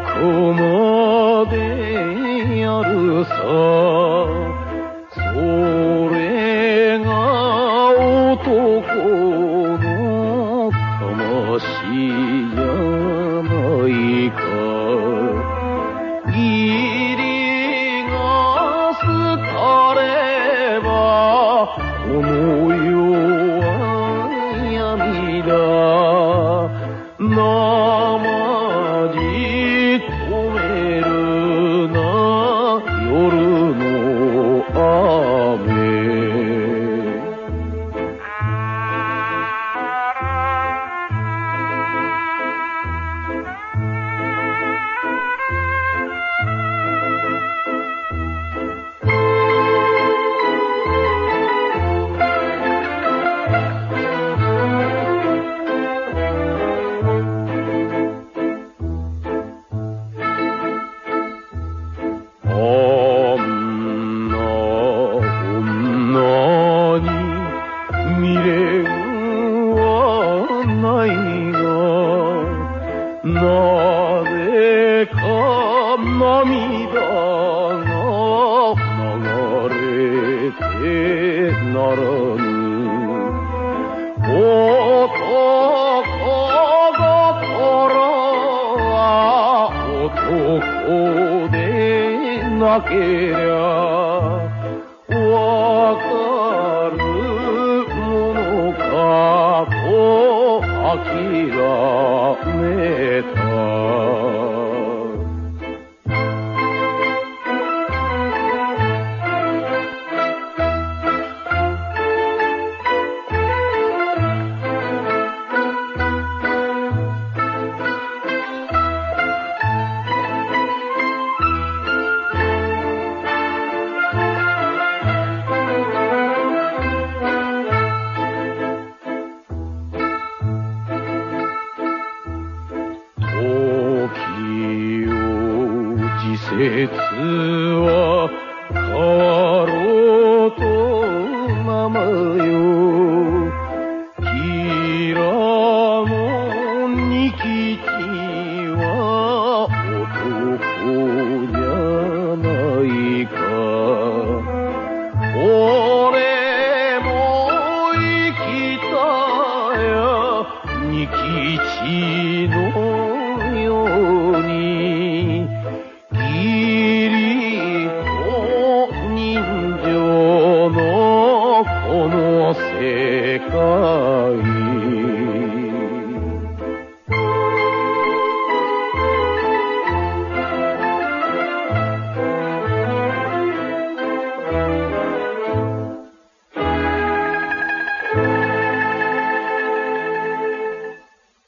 こまでやるさ。それが男けりゃわかるものかと諦めた節は変わろうとままよ